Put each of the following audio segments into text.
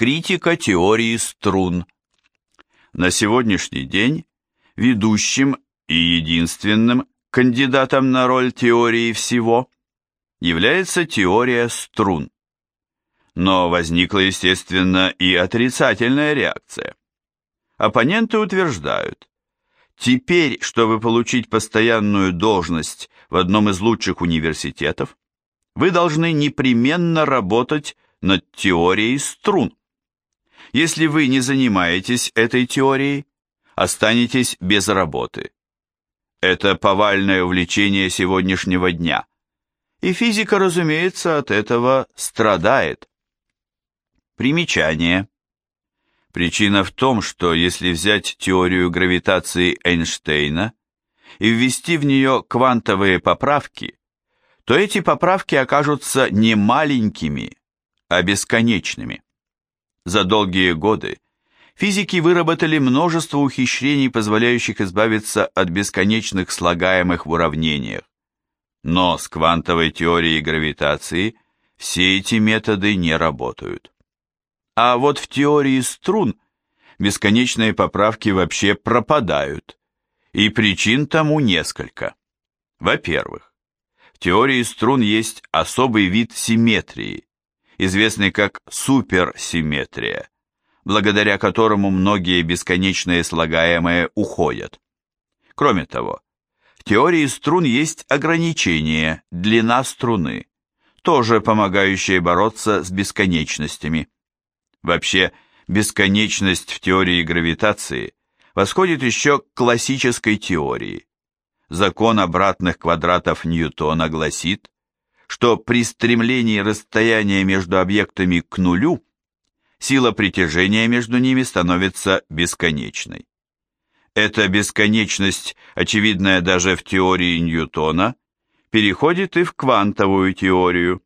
Критика теории струн. На сегодняшний день ведущим и единственным кандидатом на роль теории всего является теория струн. Но возникла, естественно, и отрицательная реакция. Оппоненты утверждают, теперь, чтобы получить постоянную должность в одном из лучших университетов, вы должны непременно работать над теорией струн. Если вы не занимаетесь этой теорией, останетесь без работы. Это повальное увлечение сегодняшнего дня. И физика, разумеется, от этого страдает. Примечание. Причина в том, что если взять теорию гравитации Эйнштейна и ввести в нее квантовые поправки, то эти поправки окажутся не маленькими, а бесконечными. За долгие годы физики выработали множество ухищрений, позволяющих избавиться от бесконечных слагаемых в уравнениях. Но с квантовой теорией гравитации все эти методы не работают. А вот в теории струн бесконечные поправки вообще пропадают, и причин тому несколько. Во-первых, в теории струн есть особый вид симметрии, известный как суперсимметрия, благодаря которому многие бесконечные слагаемые уходят. Кроме того, в теории струн есть ограничение, длина струны, тоже помогающее бороться с бесконечностями. Вообще, бесконечность в теории гравитации восходит еще к классической теории. Закон обратных квадратов Ньютона гласит, что при стремлении расстояния между объектами к нулю сила притяжения между ними становится бесконечной. Эта бесконечность, очевидная даже в теории Ньютона, переходит и в квантовую теорию.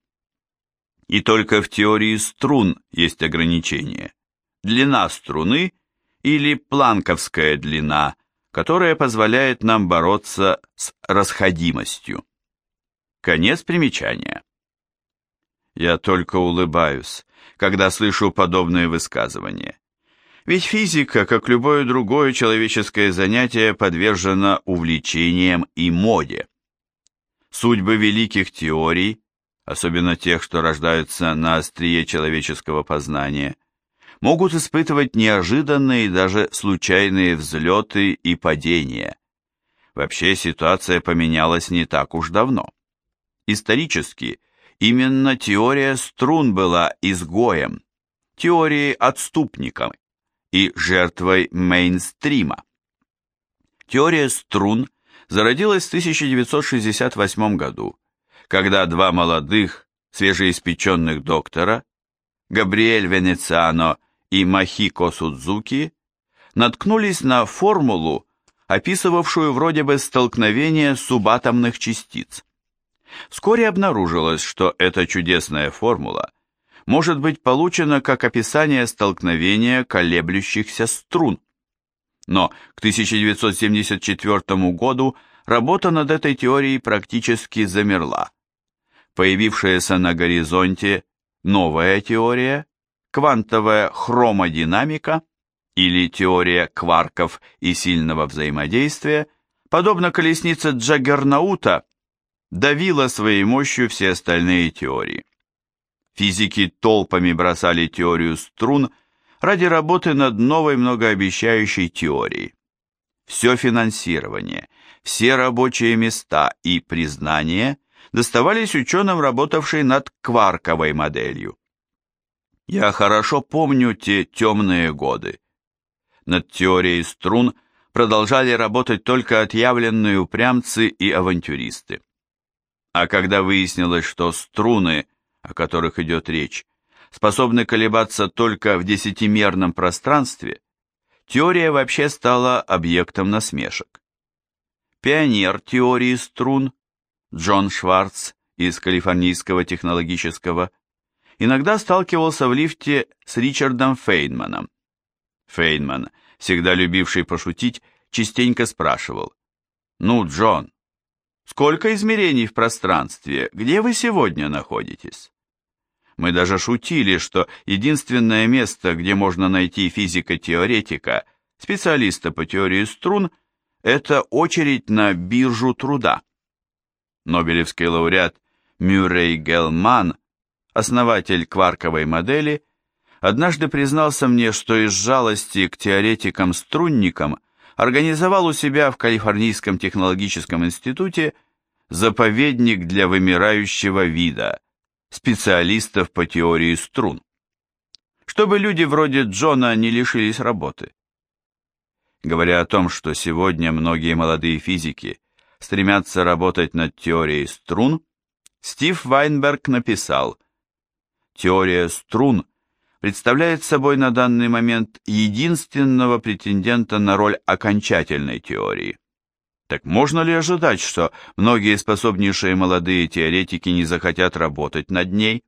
И только в теории струн есть ограничение. Длина струны или планковская длина, которая позволяет нам бороться с расходимостью. Конец примечания. Я только улыбаюсь, когда слышу подобные высказывания. Ведь физика, как любое другое человеческое занятие, подвержена увлечениям и моде. Судьбы великих теорий, особенно тех, что рождаются на острие человеческого познания, могут испытывать неожиданные даже случайные взлеты и падения. Вообще ситуация поменялась не так уж давно. Исторически, именно теория струн была изгоем, теорией отступником и жертвой мейнстрима. Теория струн зародилась в 1968 году, когда два молодых, свежеиспеченных доктора, Габриэль Венециано и Махико Судзуки, наткнулись на формулу, описывавшую вроде бы столкновение субатомных частиц. Вскоре обнаружилось, что эта чудесная формула может быть получена как описание столкновения колеблющихся струн. Но к 1974 году работа над этой теорией практически замерла. Появившаяся на горизонте новая теория, квантовая хромодинамика или теория кварков и сильного взаимодействия, подобно колеснице Джаггернаута, давила своей мощью все остальные теории. Физики толпами бросали теорию струн ради работы над новой многообещающей теорией. Все финансирование, все рабочие места и признание доставались ученым, работавшим над кварковой моделью. Я хорошо помню те темные годы. Над теорией струн продолжали работать только отъявленные упрямцы и авантюристы. А когда выяснилось, что струны, о которых идет речь, способны колебаться только в десятимерном пространстве, теория вообще стала объектом насмешек. Пионер теории струн Джон Шварц из Калифорнийского технологического иногда сталкивался в лифте с Ричардом Фейнманом. Фейнман, всегда любивший пошутить, частенько спрашивал, «Ну, Джон, Сколько измерений в пространстве? Где вы сегодня находитесь? Мы даже шутили, что единственное место, где можно найти физико-теоретика, специалиста по теории струн, это очередь на биржу труда. Нобелевский лауреат Мюррей Гелман, основатель кварковой модели, однажды признался мне, что из жалости к теоретикам-струнникам организовал у себя в Калифорнийском технологическом институте заповедник для вымирающего вида, специалистов по теории струн. Чтобы люди вроде Джона не лишились работы. Говоря о том, что сегодня многие молодые физики стремятся работать над теорией струн, Стив Вайнберг написал, «Теория струн представляет собой на данный момент единственного претендента на роль окончательной теории. Так можно ли ожидать, что многие способнейшие молодые теоретики не захотят работать над ней?